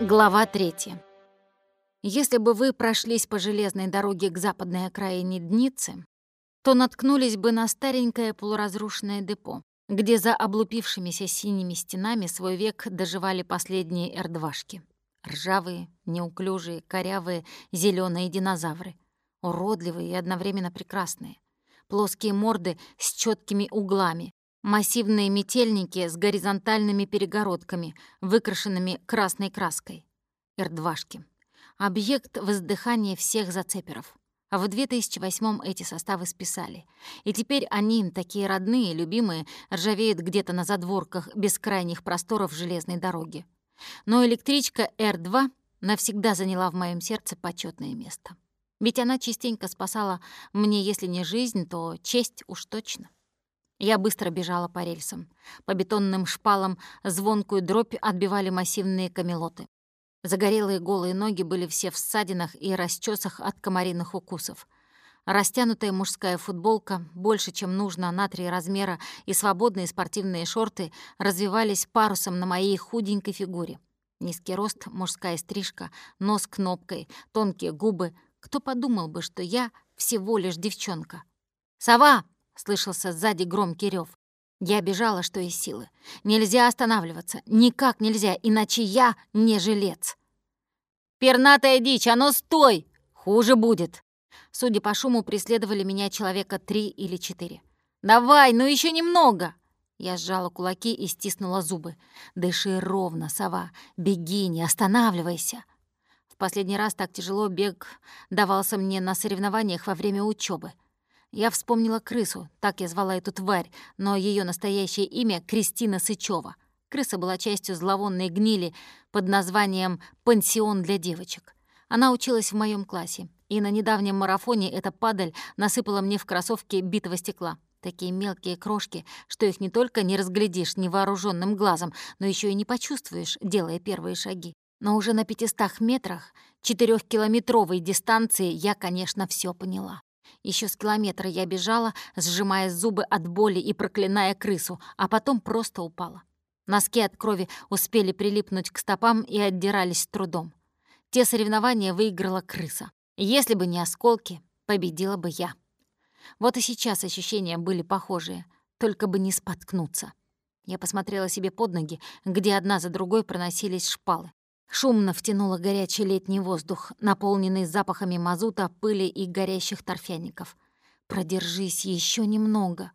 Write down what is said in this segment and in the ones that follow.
Глава 3. Если бы вы прошлись по железной дороге к западной окраине Дницы, то наткнулись бы на старенькое полуразрушенное депо, где за облупившимися синими стенами свой век доживали последние эрдвашки. Ржавые, неуклюжие, корявые, зеленые динозавры. Уродливые и одновременно прекрасные. Плоские морды с четкими углами, Массивные метельники с горизонтальными перегородками, выкрашенными красной краской. Эрдвашки. Объект воздыхания всех зацеперов. А в 2008-м эти составы списали. И теперь они такие родные, любимые, ржавеют где-то на задворках бескрайних просторов железной дороги. Но электричка Р-2 навсегда заняла в моем сердце почетное место. Ведь она частенько спасала мне, если не жизнь, то честь уж точно. Я быстро бежала по рельсам. По бетонным шпалам звонкую дробь отбивали массивные камелоты. Загорелые голые ноги были все в ссадинах и расчесах от комариных укусов. Растянутая мужская футболка, больше, чем нужно, на три размера, и свободные спортивные шорты развивались парусом на моей худенькой фигуре. Низкий рост, мужская стрижка, нос кнопкой, тонкие губы. Кто подумал бы, что я всего лишь девчонка? «Сова!» Слышался сзади громкий рев. Я бежала, что из силы. Нельзя останавливаться. Никак нельзя, иначе я не жилец. «Пернатая дичь, а ну стой! Хуже будет!» Судя по шуму, преследовали меня человека три или четыре. «Давай, ну еще немного!» Я сжала кулаки и стиснула зубы. «Дыши ровно, сова. Беги, не останавливайся!» В последний раз так тяжело бег давался мне на соревнованиях во время учебы. Я вспомнила крысу, так я звала эту тварь, но ее настоящее имя — Кристина Сычева. Крыса была частью зловонной гнили под названием «Пансион для девочек». Она училась в моем классе, и на недавнем марафоне эта падаль насыпала мне в кроссовки битого стекла. Такие мелкие крошки, что их не только не разглядишь невооруженным глазом, но еще и не почувствуешь, делая первые шаги. Но уже на 500 метрах, четырехкилометровой дистанции, я, конечно, все поняла. Еще с километра я бежала, сжимая зубы от боли и проклиная крысу, а потом просто упала. Носки от крови успели прилипнуть к стопам и отдирались с трудом. Те соревнования выиграла крыса. Если бы не осколки, победила бы я. Вот и сейчас ощущения были похожие, только бы не споткнуться. Я посмотрела себе под ноги, где одна за другой проносились шпалы. Шумно втянула горячий летний воздух, наполненный запахами мазута, пыли и горящих торфяников. «Продержись еще немного».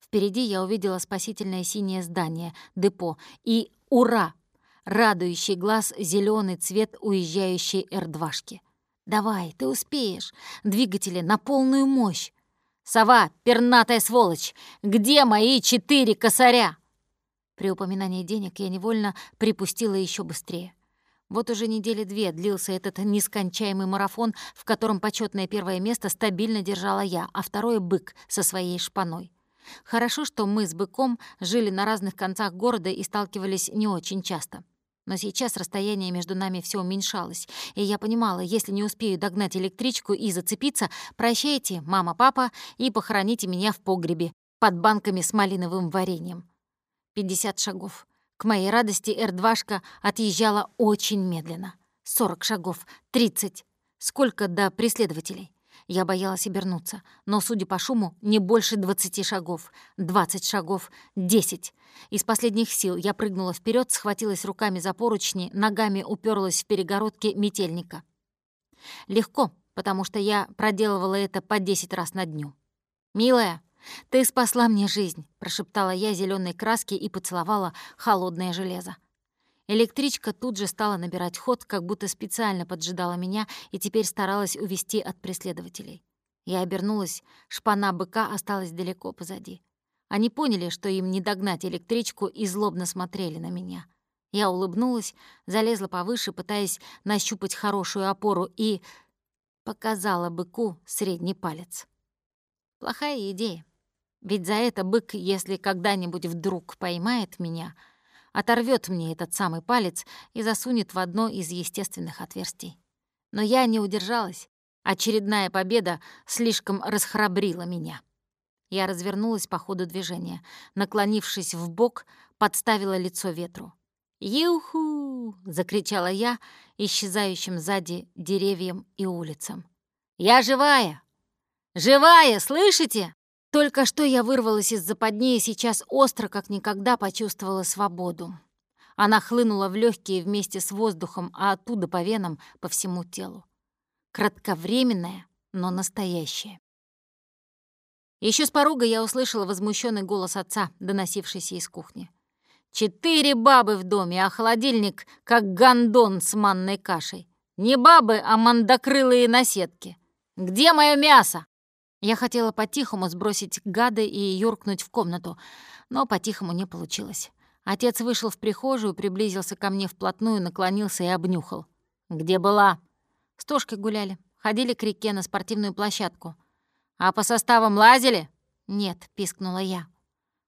Впереди я увидела спасительное синее здание, депо, и «Ура!» радующий глаз зеленый цвет уезжающей эрдвашки. «Давай, ты успеешь! Двигатели на полную мощь!» «Сова, пернатая сволочь! Где мои четыре косаря?» При упоминании денег я невольно припустила еще быстрее. Вот уже недели две длился этот нескончаемый марафон, в котором почетное первое место стабильно держала я, а второе — бык со своей шпаной. Хорошо, что мы с быком жили на разных концах города и сталкивались не очень часто. Но сейчас расстояние между нами все уменьшалось, и я понимала, если не успею догнать электричку и зацепиться, прощайте, мама, папа, и похороните меня в погребе под банками с малиновым вареньем. 50 шагов. К моей радости Эрдвашка отъезжала очень медленно. Сорок шагов, тридцать. Сколько до преследователей? Я боялась обернуться, но, судя по шуму, не больше двадцати шагов. Двадцать шагов, десять. Из последних сил я прыгнула вперед, схватилась руками за поручни, ногами уперлась в перегородки метельника. Легко, потому что я проделывала это по десять раз на дню. «Милая, «Ты спасла мне жизнь», — прошептала я зеленой краски и поцеловала холодное железо. Электричка тут же стала набирать ход, как будто специально поджидала меня и теперь старалась увести от преследователей. Я обернулась, шпана быка осталась далеко позади. Они поняли, что им не догнать электричку, и злобно смотрели на меня. Я улыбнулась, залезла повыше, пытаясь нащупать хорошую опору, и показала быку средний палец. Плохая идея. Ведь за это бык, если когда-нибудь вдруг поймает меня, оторвет мне этот самый палец и засунет в одно из естественных отверстий. Но я не удержалась. Очередная победа слишком расхрабрила меня. Я развернулась по ходу движения, наклонившись в бок, подставила лицо ветру. «Юху!» Закричала я, исчезающим сзади деревьям и улицам. «Я живая! Живая, слышите?» Только что я вырвалась из западни и сейчас остро, как никогда, почувствовала свободу. Она хлынула в легкие вместе с воздухом, а оттуда по венам, по всему телу. Кратковременная, но настоящая. Еще с порога я услышала возмущенный голос отца, доносившийся из кухни. «Четыре бабы в доме, а холодильник как гондон с манной кашей. Не бабы, а мандокрылые наседки. Где мое мясо?» Я хотела по-тихому сбросить гады и юркнуть в комнату, но по-тихому не получилось. Отец вышел в прихожую, приблизился ко мне вплотную, наклонился и обнюхал. «Где была?» «С Тошкой гуляли. Ходили к реке на спортивную площадку». «А по составам лазили?» «Нет», — пискнула я.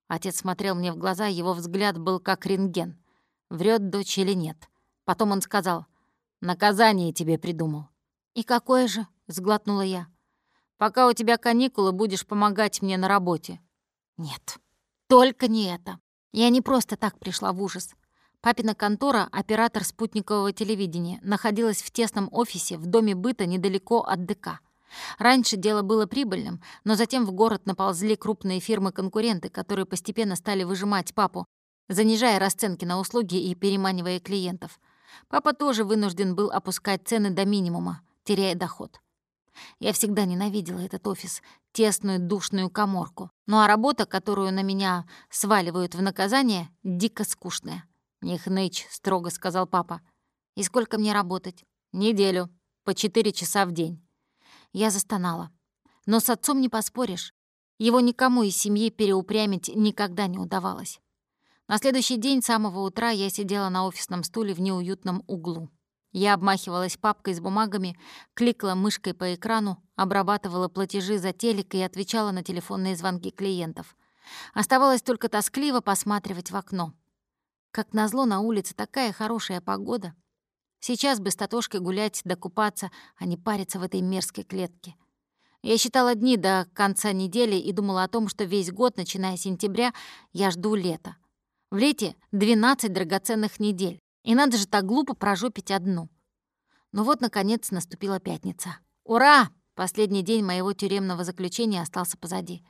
Отец смотрел мне в глаза, его взгляд был как рентген. Врет дочь или нет. Потом он сказал, «Наказание тебе придумал». «И какое же?» — сглотнула я. Пока у тебя каникулы, будешь помогать мне на работе». «Нет, только не это. Я не просто так пришла в ужас. Папина контора, оператор спутникового телевидения, находилась в тесном офисе в доме быта недалеко от ДК. Раньше дело было прибыльным, но затем в город наползли крупные фирмы-конкуренты, которые постепенно стали выжимать папу, занижая расценки на услуги и переманивая клиентов. Папа тоже вынужден был опускать цены до минимума, теряя доход. Я всегда ненавидела этот офис, тесную душную коморку. Ну а работа, которую на меня сваливают в наказание, дико скучная. «Не хнычь», — строго сказал папа. «И сколько мне работать?» «Неделю. По четыре часа в день». Я застонала. Но с отцом не поспоришь. Его никому из семьи переупрямить никогда не удавалось. На следующий день с самого утра я сидела на офисном стуле в неуютном углу. Я обмахивалась папкой с бумагами, кликала мышкой по экрану, обрабатывала платежи за телек и отвечала на телефонные звонки клиентов. Оставалось только тоскливо посматривать в окно. Как назло, на улице такая хорошая погода. Сейчас бы с Татошкой гулять да купаться, а не париться в этой мерзкой клетке. Я считала дни до конца недели и думала о том, что весь год, начиная с сентября, я жду лета. В лете 12 драгоценных недель. И надо же так глупо прожопить одну. Но вот, наконец, наступила пятница. Ура! Последний день моего тюремного заключения остался позади.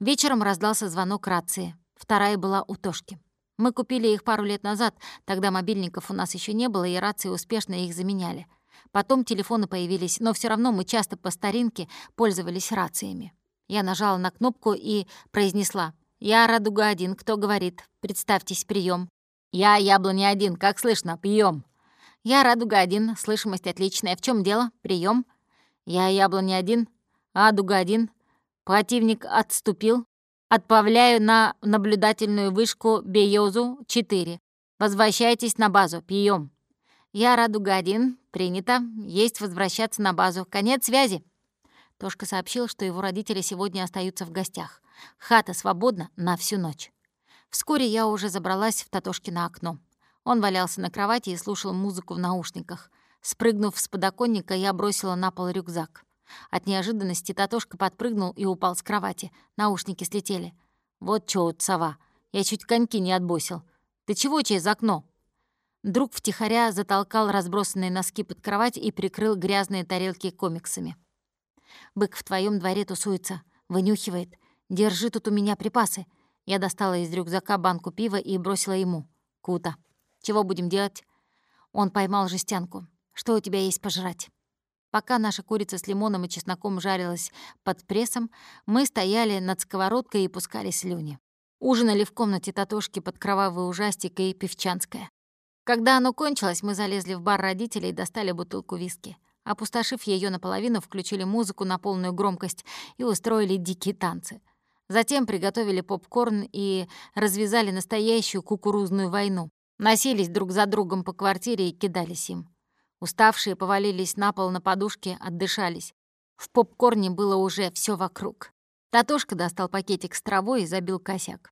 Вечером раздался звонок рации. Вторая была у Тошки. Мы купили их пару лет назад, тогда мобильников у нас еще не было, и рации успешно их заменяли. Потом телефоны появились, но все равно мы часто по старинке пользовались рациями. Я нажала на кнопку и произнесла «Я Радуга-1, кто говорит? Представьтесь, прием. «Я яблони один, как слышно, пьем. «Я радуга один, слышимость отличная. В чем дело? Прием. «Я яблони один, а дуга один. Противник отступил. Отправляю на наблюдательную вышку Бейозу 4. Возвращайтесь на базу, пьем. «Я радуга один, принято. Есть возвращаться на базу. Конец связи». Тошка сообщил, что его родители сегодня остаются в гостях. Хата свободна на всю ночь. Вскоре я уже забралась в Татошкино окно. Он валялся на кровати и слушал музыку в наушниках. Спрыгнув с подоконника, я бросила на пол рюкзак. От неожиданности Татошка подпрыгнул и упал с кровати. Наушники слетели. «Вот чё, сова, я чуть коньки не отбосил. Ты чего через окно?» Друг втихаря затолкал разбросанные носки под кровать и прикрыл грязные тарелки комиксами. «Бык в твоем дворе тусуется, вынюхивает. Держи тут у меня припасы. Я достала из рюкзака банку пива и бросила ему. «Кута, чего будем делать?» Он поймал жестянку. «Что у тебя есть пожрать?» Пока наша курица с лимоном и чесноком жарилась под прессом, мы стояли над сковородкой и пускали слюни. Ужинали в комнате Татошки под кровавый ужастик и певчанская. Когда оно кончилось, мы залезли в бар родителей и достали бутылку виски. Опустошив ее наполовину, включили музыку на полную громкость и устроили дикие танцы — Затем приготовили попкорн и развязали настоящую кукурузную войну. Носились друг за другом по квартире и кидались им. Уставшие повалились на пол на подушке, отдышались. В попкорне было уже все вокруг. Татошка достал пакетик с травой и забил косяк.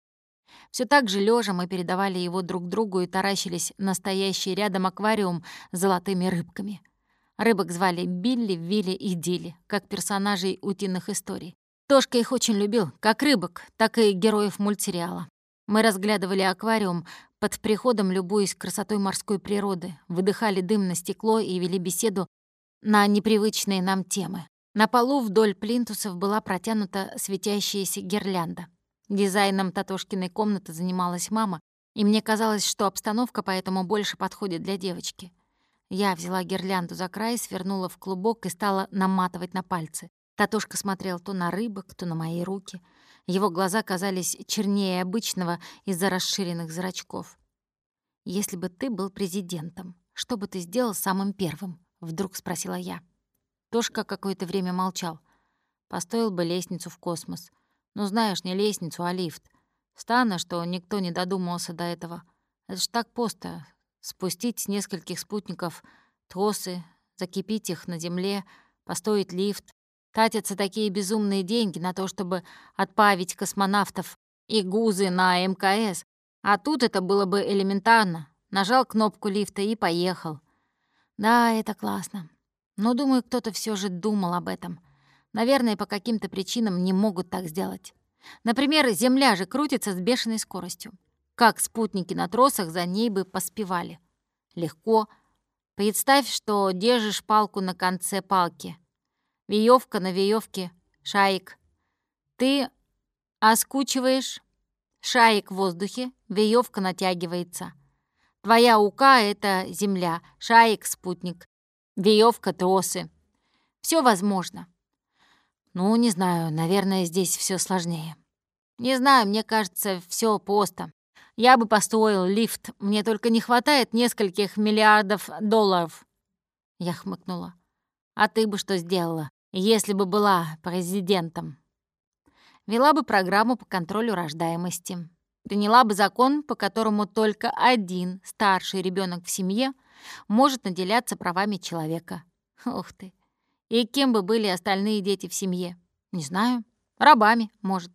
Все так же лежа мы передавали его друг другу и таращились настоящий рядом аквариум с золотыми рыбками. Рыбок звали Билли, Вилли и Дилли, как персонажей утиных историй. Тошка их очень любил, как рыбок, так и героев мультсериала. Мы разглядывали аквариум, под приходом любуясь красотой морской природы, выдыхали дым на стекло и вели беседу на непривычные нам темы. На полу вдоль плинтусов была протянута светящаяся гирлянда. Дизайном Татошкиной комнаты занималась мама, и мне казалось, что обстановка поэтому больше подходит для девочки. Я взяла гирлянду за край, свернула в клубок и стала наматывать на пальцы. Татошка смотрел то на рыбок, то на мои руки. Его глаза казались чернее обычного из-за расширенных зрачков. «Если бы ты был президентом, что бы ты сделал самым первым?» — вдруг спросила я. Тошка какое-то время молчал. Построил бы лестницу в космос. Ну, знаешь, не лестницу, а лифт. Странно, что никто не додумался до этого. Это ж так просто. Спустить с нескольких спутников тросы, закипить их на Земле, построить лифт. Тратятся такие безумные деньги на то, чтобы отправить космонавтов и гузы на МКС. А тут это было бы элементарно. Нажал кнопку лифта и поехал. Да, это классно. Но, думаю, кто-то все же думал об этом. Наверное, по каким-то причинам не могут так сделать. Например, Земля же крутится с бешеной скоростью. Как спутники на тросах за ней бы поспевали. Легко. Представь, что держишь палку на конце палки. Веёвка на веёвке, шаик. Ты оскучиваешь, шаик в воздухе, веёвка натягивается. Твоя ука — это земля, шаик — спутник, веёвка — тросы. Все возможно. Ну, не знаю, наверное, здесь все сложнее. Не знаю, мне кажется, все просто. Я бы построил лифт, мне только не хватает нескольких миллиардов долларов. Я хмыкнула. А ты бы что сделала, если бы была президентом? Вела бы программу по контролю рождаемости. Приняла бы закон, по которому только один старший ребенок в семье может наделяться правами человека. Ух ты. И кем бы были остальные дети в семье? Не знаю. Рабами, может.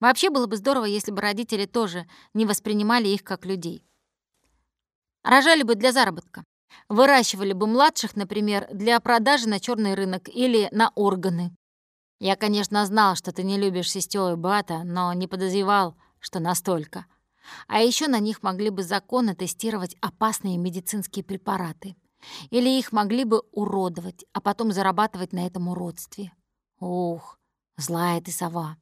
Вообще было бы здорово, если бы родители тоже не воспринимали их как людей. Рожали бы для заработка. Выращивали бы младших, например, для продажи на черный рынок или на органы. Я, конечно, знал, что ты не любишь сестер и брата, но не подозревал, что настолько. А еще на них могли бы законы тестировать опасные медицинские препараты. Или их могли бы уродовать, а потом зарабатывать на этом уродстве. Ух, злая ты сова.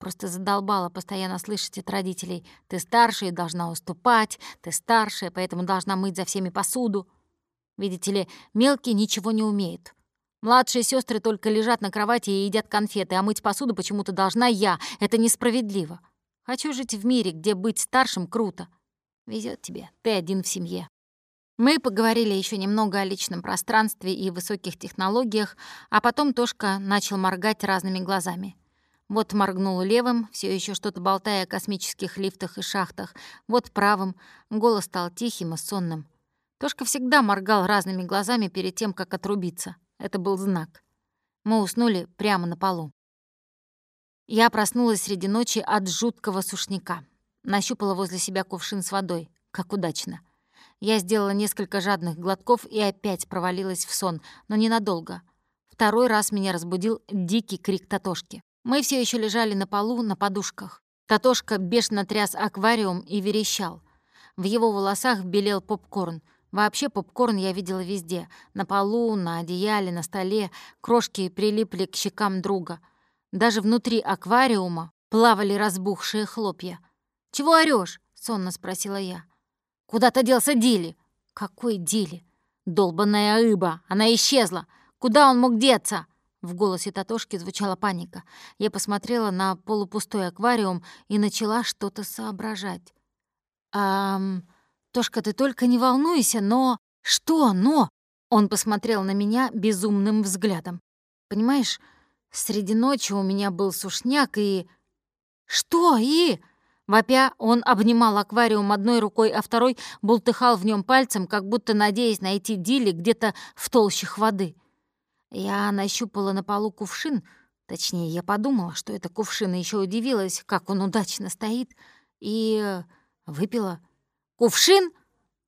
Просто задолбала постоянно слышать от родителей. Ты старшая должна уступать, ты старшая, поэтому должна мыть за всеми посуду. Видите ли, мелкие ничего не умеют. Младшие сестры только лежат на кровати и едят конфеты, а мыть посуду почему-то должна я. Это несправедливо. Хочу жить в мире, где быть старшим круто. Везет тебе, ты один в семье. Мы поговорили еще немного о личном пространстве и высоких технологиях, а потом Тошка начал моргать разными глазами. Вот моргнул левым, все еще что-то болтая о космических лифтах и шахтах, вот правым, голос стал тихим и сонным. Тошка всегда моргал разными глазами перед тем, как отрубиться. Это был знак. Мы уснули прямо на полу. Я проснулась среди ночи от жуткого сушняка. Нащупала возле себя кувшин с водой. Как удачно. Я сделала несколько жадных глотков и опять провалилась в сон, но ненадолго. Второй раз меня разбудил дикий крик Татошки. Мы все еще лежали на полу на подушках. Татошка бешено тряс аквариум и верещал. В его волосах белел попкорн. Вообще попкорн я видела везде. На полу, на одеяле, на столе. Крошки прилипли к щекам друга. Даже внутри аквариума плавали разбухшие хлопья. «Чего орёшь?» — сонно спросила я. Куда-то делся Дили. Какой Дили? Долбанная рыба. Она исчезла. Куда он мог деться? В голосе Татошки звучала паника. Я посмотрела на полупустой аквариум и начала что-то соображать. «Ам... Тошка, ты только не волнуйся, но...» «Что «но»?» Он посмотрел на меня безумным взглядом. «Понимаешь, среди ночи у меня был сушняк и...» «Что и?» Вопя, он обнимал аквариум одной рукой, а второй бултыхал в нем пальцем, как будто надеясь найти Дили где-то в толщах воды. Я нащупала на полу кувшин, точнее, я подумала, что это кувшин, и еще удивилась, как он удачно стоит, и выпила. «Кувшин?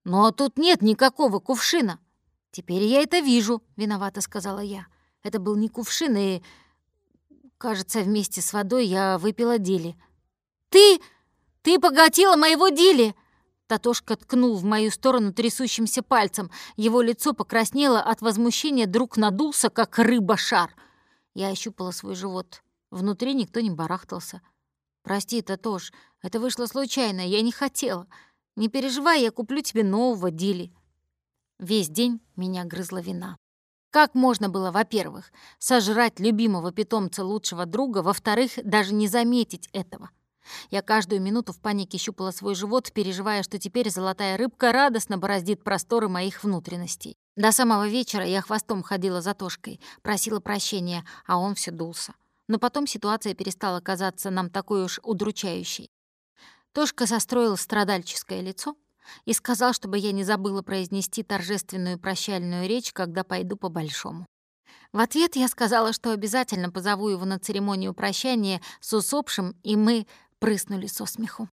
Но тут нет никакого кувшина!» «Теперь я это вижу», — виновата сказала я. Это был не кувшин, и, кажется, вместе с водой я выпила Дили. «Ты...» «Ты поглотила моего Дили!» Татошка ткнул в мою сторону трясущимся пальцем. Его лицо покраснело от возмущения, друг надулся, как рыба-шар. Я ощупала свой живот. Внутри никто не барахтался. «Прости, Татош, это вышло случайно, я не хотела. Не переживай, я куплю тебе нового Дили». Весь день меня грызла вина. Как можно было, во-первых, сожрать любимого питомца лучшего друга, во-вторых, даже не заметить этого? Я каждую минуту в панике щупала свой живот, переживая, что теперь золотая рыбка радостно бороздит просторы моих внутренностей. До самого вечера я хвостом ходила за Тошкой, просила прощения, а он все дулся. Но потом ситуация перестала казаться нам такой уж удручающей. Тошка состроил страдальческое лицо и сказал, чтобы я не забыла произнести торжественную прощальную речь, когда пойду по-большому. В ответ я сказала, что обязательно позову его на церемонию прощания с усопшим, и мы прыснули со смеху.